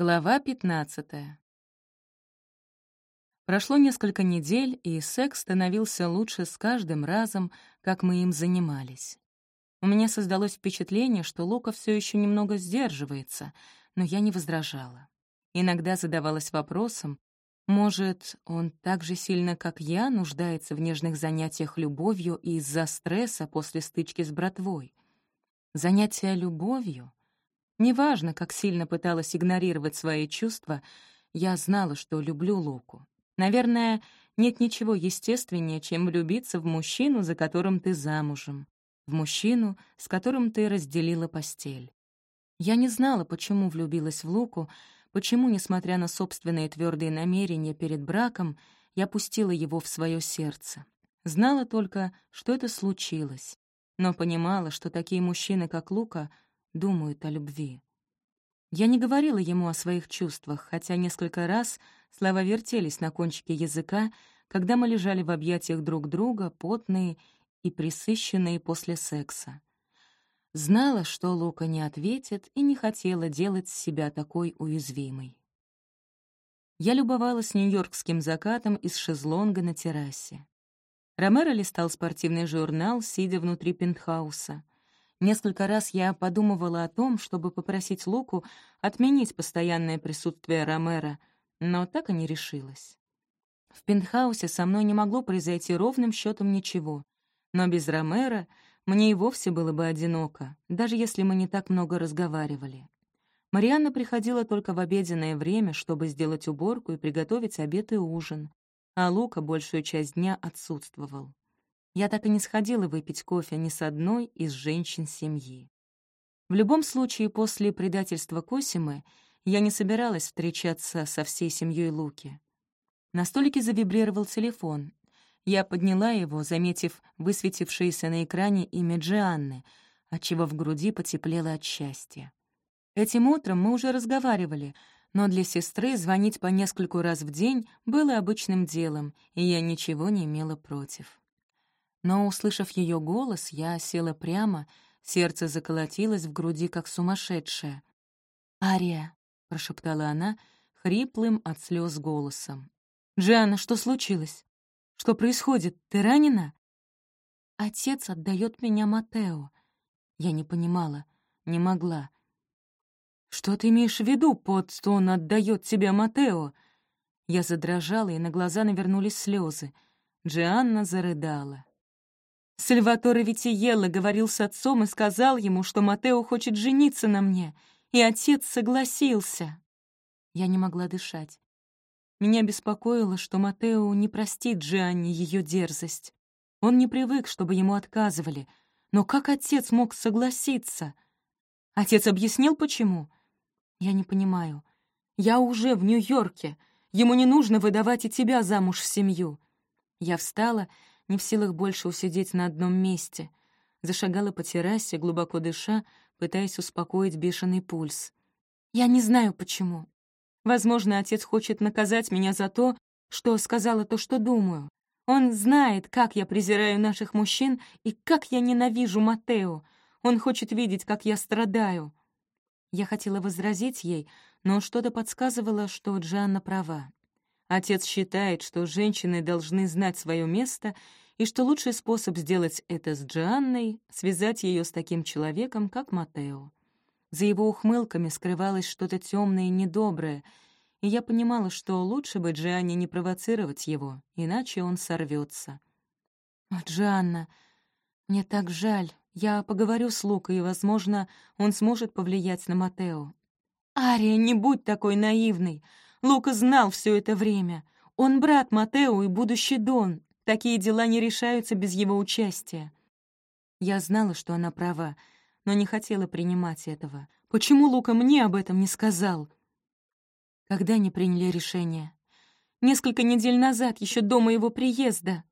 Глава 15 Прошло несколько недель, и секс становился лучше с каждым разом, как мы им занимались. У меня создалось впечатление, что Лука все еще немного сдерживается, но я не возражала. Иногда задавалась вопросом, может, он так же сильно, как я, нуждается в нежных занятиях любовью из-за стресса после стычки с братвой. Занятия любовью — Неважно, как сильно пыталась игнорировать свои чувства, я знала, что люблю Луку. Наверное, нет ничего естественнее, чем влюбиться в мужчину, за которым ты замужем, в мужчину, с которым ты разделила постель. Я не знала, почему влюбилась в Луку, почему, несмотря на собственные твердые намерения перед браком, я пустила его в свое сердце. Знала только, что это случилось, но понимала, что такие мужчины, как Лука, думают о любви. Я не говорила ему о своих чувствах, хотя несколько раз слова вертелись на кончике языка, когда мы лежали в объятиях друг друга, потные и присыщенные после секса. Знала, что Лука не ответит, и не хотела делать себя такой уязвимой. Я любовалась нью-йоркским закатом из шезлонга на террасе. Ромеро листал спортивный журнал, сидя внутри пентхауса. Несколько раз я подумывала о том, чтобы попросить Луку отменить постоянное присутствие Ромера, но так и не решилась. В пентхаусе со мной не могло произойти ровным счетом ничего, но без Ромера мне и вовсе было бы одиноко, даже если мы не так много разговаривали. Марианна приходила только в обеденное время, чтобы сделать уборку и приготовить обед и ужин, а Лука большую часть дня отсутствовал. Я так и не сходила выпить кофе ни с одной из женщин семьи. В любом случае, после предательства Косимы я не собиралась встречаться со всей семьей Луки. На столике завибрировал телефон. Я подняла его, заметив высветившееся на экране имя Джианны, отчего в груди потеплело от счастья. Этим утром мы уже разговаривали, но для сестры звонить по нескольку раз в день было обычным делом, и я ничего не имела против. Но, услышав ее голос, я села прямо, сердце заколотилось в груди, как сумасшедшее. «Ария», — прошептала она, хриплым от слез голосом. «Джианна, что случилось? Что происходит? Ты ранена?» «Отец отдает меня Матео». Я не понимала, не могла. «Что ты имеешь в виду, под что он отдает тебя Матео?» Я задрожала, и на глаза навернулись слезы. Джианна зарыдала. Сальваторе Витиелло говорил с отцом и сказал ему, что Матео хочет жениться на мне, и отец согласился. Я не могла дышать. Меня беспокоило, что Матео не простит Джианне ее дерзость. Он не привык, чтобы ему отказывали. Но как отец мог согласиться? Отец объяснил, почему? Я не понимаю. Я уже в Нью-Йорке. Ему не нужно выдавать и тебя замуж в семью. Я встала не в силах больше усидеть на одном месте. Зашагала по террасе, глубоко дыша, пытаясь успокоить бешеный пульс. Я не знаю, почему. Возможно, отец хочет наказать меня за то, что сказала то, что думаю. Он знает, как я презираю наших мужчин и как я ненавижу Матео. Он хочет видеть, как я страдаю. Я хотела возразить ей, но что-то подсказывало, что Джанна права. Отец считает, что женщины должны знать свое место и что лучший способ сделать это с Джианной — связать ее с таким человеком, как Матео. За его ухмылками скрывалось что-то темное и недоброе, и я понимала, что лучше бы Джианне не провоцировать его, иначе он сорвется. «О, Джианна, мне так жаль. Я поговорю с Лукой, и, возможно, он сможет повлиять на Матео». «Ария, не будь такой наивной. Лука знал все это время. Он брат Матео и будущий Дон. Такие дела не решаются без его участия. Я знала, что она права, но не хотела принимать этого. Почему Лука мне об этом не сказал? Когда они приняли решение? Несколько недель назад, еще до моего приезда.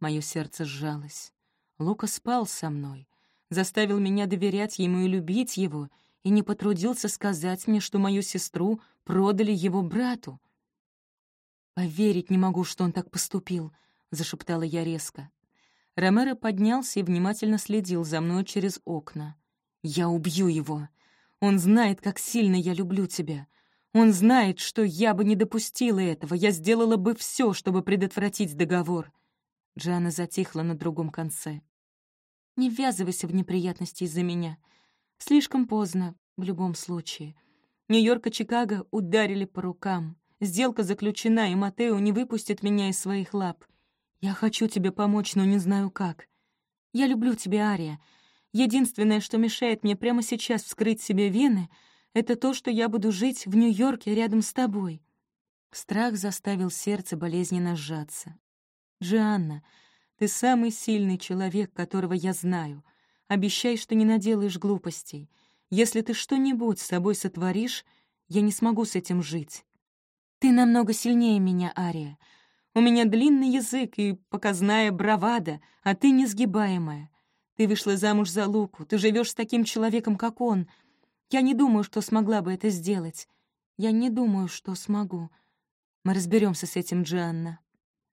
Мое сердце сжалось. Лука спал со мной, заставил меня доверять ему и любить его, и не потрудился сказать мне, что мою сестру продали его брату. «Поверить не могу, что он так поступил», — зашептала я резко. Ромеро поднялся и внимательно следил за мной через окна. «Я убью его. Он знает, как сильно я люблю тебя. Он знает, что я бы не допустила этого, я сделала бы все, чтобы предотвратить договор. Джана затихла на другом конце. «Не ввязывайся в неприятности из-за меня. Слишком поздно, в любом случае. Нью-Йорк и Чикаго ударили по рукам. Сделка заключена, и Матео не выпустит меня из своих лап. Я хочу тебе помочь, но не знаю как. Я люблю тебя, Ария. Единственное, что мешает мне прямо сейчас вскрыть себе вены, это то, что я буду жить в Нью-Йорке рядом с тобой». Страх заставил сердце болезненно сжаться. «Джианна, ты самый сильный человек, которого я знаю. Обещай, что не наделаешь глупостей. Если ты что-нибудь с собой сотворишь, я не смогу с этим жить. Ты намного сильнее меня, Ария. У меня длинный язык и показная бравада, а ты несгибаемая. Ты вышла замуж за Луку, ты живешь с таким человеком, как он. Я не думаю, что смогла бы это сделать. Я не думаю, что смогу. Мы разберемся с этим, Джианна.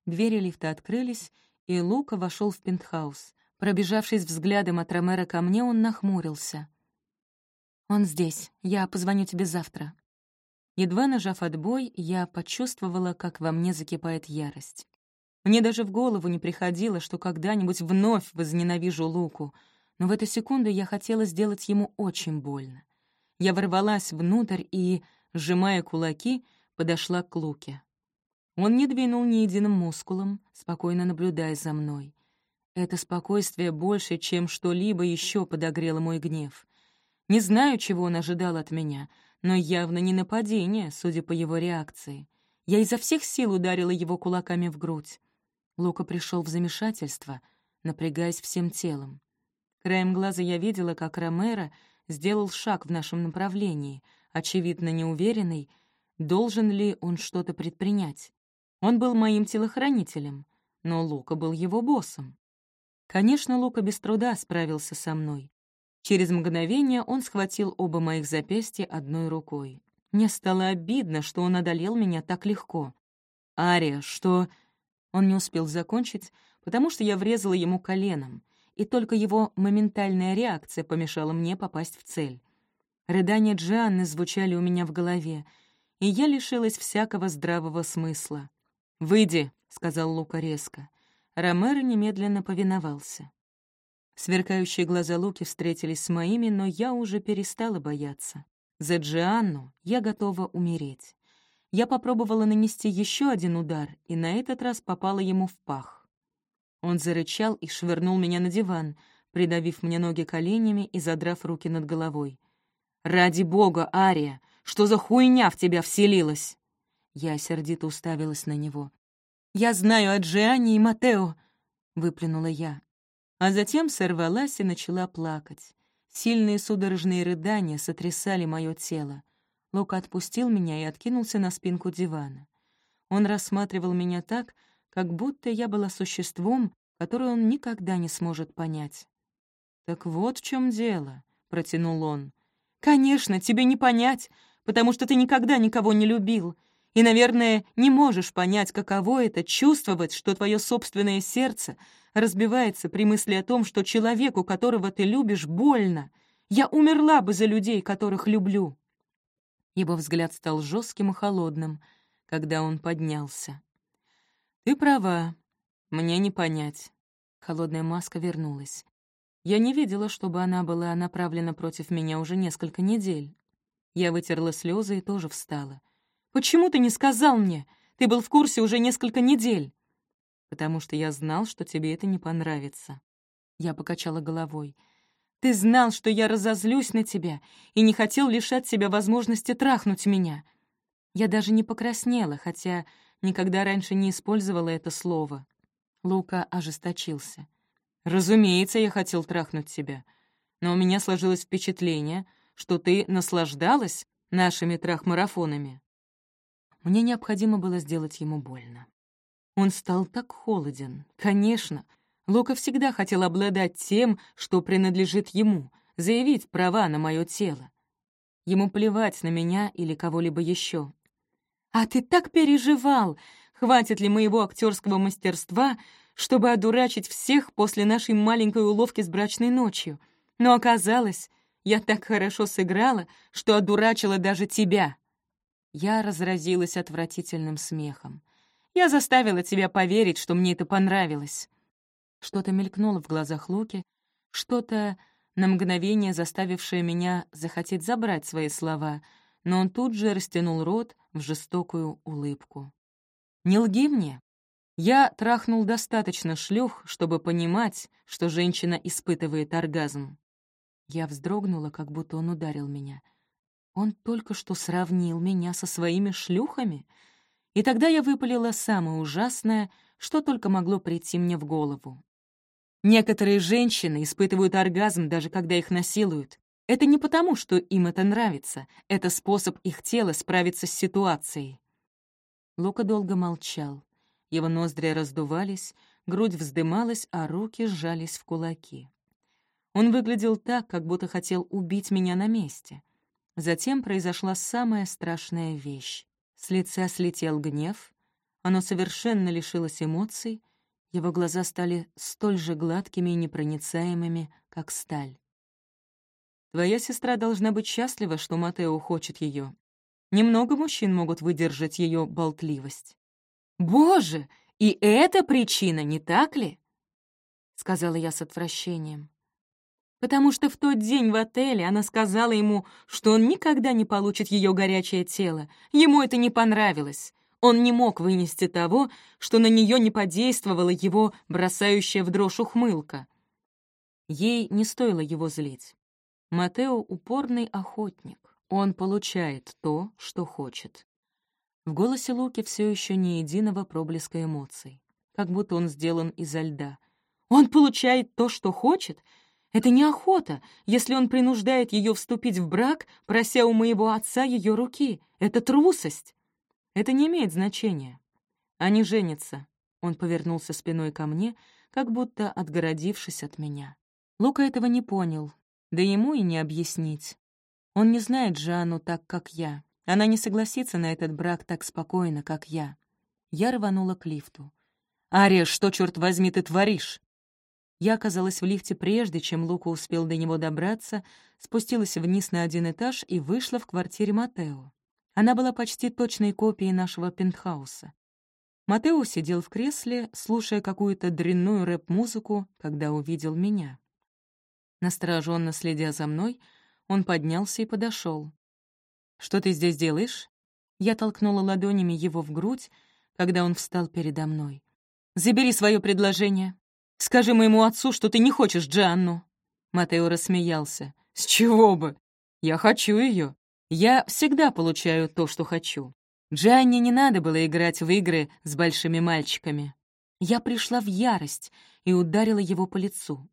Двери лифта открылись, и Лука вошел в пентхаус. Пробежавшись взглядом от Ромера ко мне, он нахмурился. «Он здесь. Я позвоню тебе завтра». Едва нажав отбой, я почувствовала, как во мне закипает ярость. Мне даже в голову не приходило, что когда-нибудь вновь возненавижу Луку, но в эту секунду я хотела сделать ему очень больно. Я ворвалась внутрь и, сжимая кулаки, подошла к Луке. Он не двинул ни единым мускулом, спокойно наблюдая за мной. Это спокойствие больше, чем что-либо еще подогрело мой гнев. Не знаю, чего он ожидал от меня, но явно не нападение, судя по его реакции. Я изо всех сил ударила его кулаками в грудь. Лука пришел в замешательство, напрягаясь всем телом. Краем глаза я видела, как Ромеро сделал шаг в нашем направлении, очевидно неуверенный, должен ли он что-то предпринять. Он был моим телохранителем, но Лука был его боссом. Конечно, Лука без труда справился со мной. Через мгновение он схватил оба моих запястья одной рукой. Мне стало обидно, что он одолел меня так легко. «Ария, что...» Он не успел закончить, потому что я врезала ему коленом, и только его моментальная реакция помешала мне попасть в цель. Рыдания Джианны звучали у меня в голове, и я лишилась всякого здравого смысла. «Выйди», — сказал Лука резко. Ромеро немедленно повиновался. Сверкающие глаза Луки встретились с моими, но я уже перестала бояться. За Джианну я готова умереть. Я попробовала нанести еще один удар, и на этот раз попала ему в пах. Он зарычал и швырнул меня на диван, придавив мне ноги коленями и задрав руки над головой. «Ради бога, Ария, что за хуйня в тебя вселилась?» Я сердито уставилась на него. «Я знаю о Джиане и Матео!» — выплюнула я. А затем сорвалась и начала плакать. Сильные судорожные рыдания сотрясали мое тело. Лука отпустил меня и откинулся на спинку дивана. Он рассматривал меня так, как будто я была существом, которое он никогда не сможет понять. «Так вот в чем дело», — протянул он. «Конечно, тебе не понять, потому что ты никогда никого не любил и, наверное, не можешь понять, каково это — чувствовать, что твое собственное сердце разбивается при мысли о том, что человеку, которого ты любишь, больно. Я умерла бы за людей, которых люблю». Его взгляд стал жестким и холодным, когда он поднялся. «Ты права. Мне не понять». Холодная маска вернулась. Я не видела, чтобы она была направлена против меня уже несколько недель. Я вытерла слезы и тоже встала. Почему ты не сказал мне? Ты был в курсе уже несколько недель». «Потому что я знал, что тебе это не понравится». Я покачала головой. «Ты знал, что я разозлюсь на тебя и не хотел лишать себя возможности трахнуть меня». Я даже не покраснела, хотя никогда раньше не использовала это слово. Лука ожесточился. «Разумеется, я хотел трахнуть тебя, но у меня сложилось впечатление, что ты наслаждалась нашими трахмарафонами. Мне необходимо было сделать ему больно. Он стал так холоден. Конечно, Лука всегда хотел обладать тем, что принадлежит ему, заявить права на мое тело. Ему плевать на меня или кого-либо еще. «А ты так переживал! Хватит ли моего актерского мастерства, чтобы одурачить всех после нашей маленькой уловки с брачной ночью? Но оказалось, я так хорошо сыграла, что одурачила даже тебя!» Я разразилась отвратительным смехом. «Я заставила тебя поверить, что мне это понравилось». Что-то мелькнуло в глазах Луки, что-то на мгновение заставившее меня захотеть забрать свои слова, но он тут же растянул рот в жестокую улыбку. «Не лги мне. Я трахнул достаточно шлюх, чтобы понимать, что женщина испытывает оргазм». Я вздрогнула, как будто он ударил меня. Он только что сравнил меня со своими шлюхами? И тогда я выпалила самое ужасное, что только могло прийти мне в голову. Некоторые женщины испытывают оргазм, даже когда их насилуют. Это не потому, что им это нравится, это способ их тела справиться с ситуацией. Лука долго молчал. Его ноздри раздувались, грудь вздымалась, а руки сжались в кулаки. Он выглядел так, как будто хотел убить меня на месте. Затем произошла самая страшная вещь. С лица слетел гнев, оно совершенно лишилось эмоций, его глаза стали столь же гладкими и непроницаемыми, как сталь. «Твоя сестра должна быть счастлива, что Матео хочет ее. Немного мужчин могут выдержать ее болтливость». «Боже, и это причина, не так ли?» — сказала я с отвращением. Потому что в тот день в отеле она сказала ему, что он никогда не получит ее горячее тело. Ему это не понравилось. Он не мог вынести того, что на нее не подействовала его бросающая в дрожь ухмылка. Ей не стоило его злить. Матео — упорный охотник. Он получает то, что хочет. В голосе Луки все еще ни единого проблеска эмоций, как будто он сделан изо льда. Он получает то, что хочет? Это не охота, если он принуждает ее вступить в брак, прося у моего отца ее руки. Это трусость. Это не имеет значения. Они женятся. Он повернулся спиной ко мне, как будто отгородившись от меня. Лука этого не понял, да ему и не объяснить. Он не знает Жанну так, как я. Она не согласится на этот брак так спокойно, как я. Я рванула к лифту. «Ария, что, черт возьми, ты творишь?» Я оказалась в лифте прежде, чем Лука успел до него добраться, спустилась вниз на один этаж и вышла в квартире Матео. Она была почти точной копией нашего пентхауса. Матео сидел в кресле, слушая какую-то дрянную рэп-музыку, когда увидел меня. Настороженно следя за мной, он поднялся и подошел. «Что ты здесь делаешь?» Я толкнула ладонями его в грудь, когда он встал передо мной. «Забери свое предложение. Скажи моему отцу, что ты не хочешь Джанну». Матео рассмеялся. «С чего бы? Я хочу ее. Я всегда получаю то, что хочу. Джанни не надо было играть в игры с большими мальчиками. Я пришла в ярость и ударила его по лицу.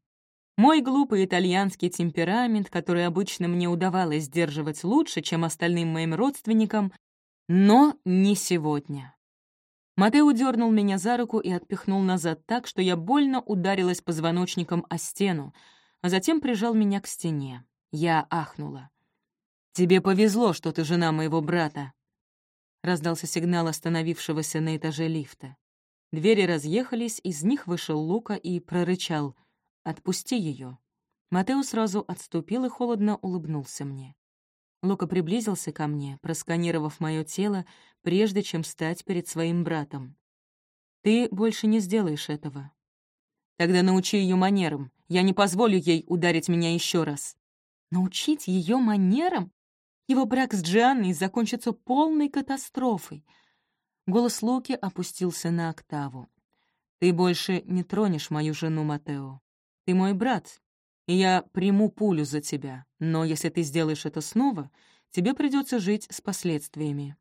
Мой глупый итальянский темперамент, который обычно мне удавалось сдерживать лучше, чем остальным моим родственникам, но не сегодня. Матео дернул меня за руку и отпихнул назад так, что я больно ударилась позвоночником о стену, а затем прижал меня к стене. Я ахнула. «Тебе повезло, что ты жена моего брата», — раздался сигнал остановившегося на этаже лифта. Двери разъехались, из них вышел Лука и прорычал «Отпусти ее». Матео сразу отступил и холодно улыбнулся мне. Лука приблизился ко мне, просканировав мое тело, прежде чем стать перед своим братом. «Ты больше не сделаешь этого». «Тогда научи ее манерам. Я не позволю ей ударить меня еще раз». «Научить ее манерам? Его брак с Джианной закончится полной катастрофой. Голос Луки опустился на октаву. «Ты больше не тронешь мою жену, Матео. Ты мой брат, и я приму пулю за тебя. Но если ты сделаешь это снова, тебе придется жить с последствиями».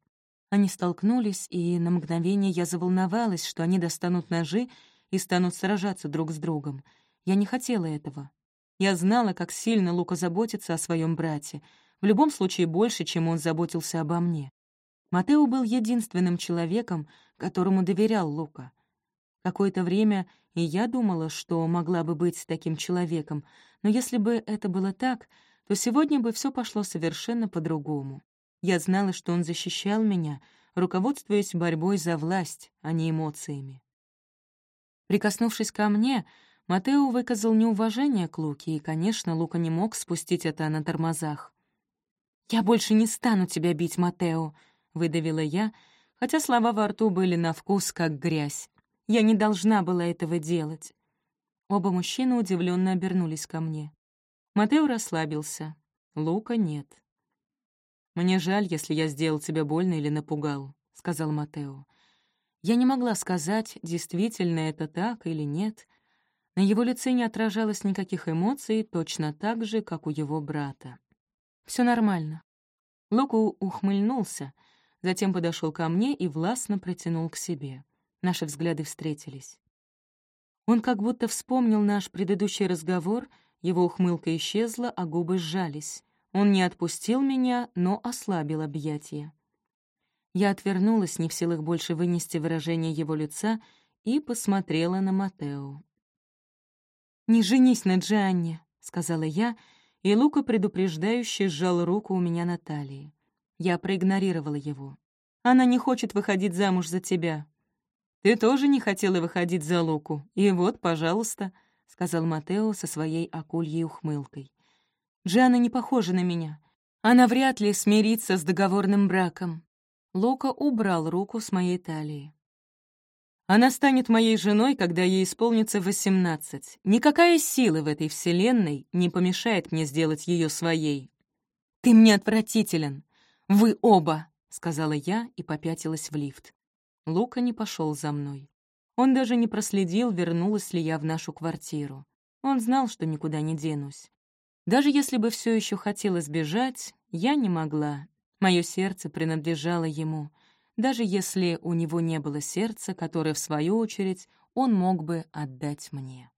Они столкнулись, и на мгновение я заволновалась, что они достанут ножи и станут сражаться друг с другом. Я не хотела этого. Я знала, как сильно Лука заботится о своем брате, в любом случае больше, чем он заботился обо мне. Матео был единственным человеком, которому доверял Лука. Какое-то время и я думала, что могла бы быть таким человеком, но если бы это было так, то сегодня бы все пошло совершенно по-другому. Я знала, что он защищал меня, руководствуясь борьбой за власть, а не эмоциями. Прикоснувшись ко мне, Матео выказал неуважение к Луке, и, конечно, Лука не мог спустить это на тормозах. «Я больше не стану тебя бить, Матео», — выдавила я, хотя слова во рту были на вкус, как грязь. Я не должна была этого делать. Оба мужчины удивленно обернулись ко мне. Матео расслабился. Лука нет. «Мне жаль, если я сделал тебя больно или напугал», — сказал Матео. Я не могла сказать, действительно это так или нет. На его лице не отражалось никаких эмоций, точно так же, как у его брата. Все нормально». Луку ухмыльнулся, затем подошел ко мне и властно протянул к себе. Наши взгляды встретились. Он как будто вспомнил наш предыдущий разговор, его ухмылка исчезла, а губы сжались. Он не отпустил меня, но ослабил объятия. Я отвернулась, не в силах больше вынести выражение его лица, и посмотрела на Матео. «Не женись на Джанне», — сказала я, и Лука предупреждающе сжал руку у меня на талии. Я проигнорировала его. «Она не хочет выходить замуж за тебя. «Ты тоже не хотела выходить за Луку, и вот, пожалуйста», — сказал Матео со своей акульей ухмылкой. «Джиана не похожа на меня. Она вряд ли смирится с договорным браком». Лука убрал руку с моей талии. «Она станет моей женой, когда ей исполнится восемнадцать. Никакая сила в этой вселенной не помешает мне сделать ее своей». «Ты мне отвратителен! Вы оба!» — сказала я и попятилась в лифт. Лука не пошел за мной. Он даже не проследил, вернулась ли я в нашу квартиру. Он знал, что никуда не денусь. Даже если бы все еще хотела сбежать, я не могла. Мое сердце принадлежало ему, даже если у него не было сердца, которое, в свою очередь, он мог бы отдать мне.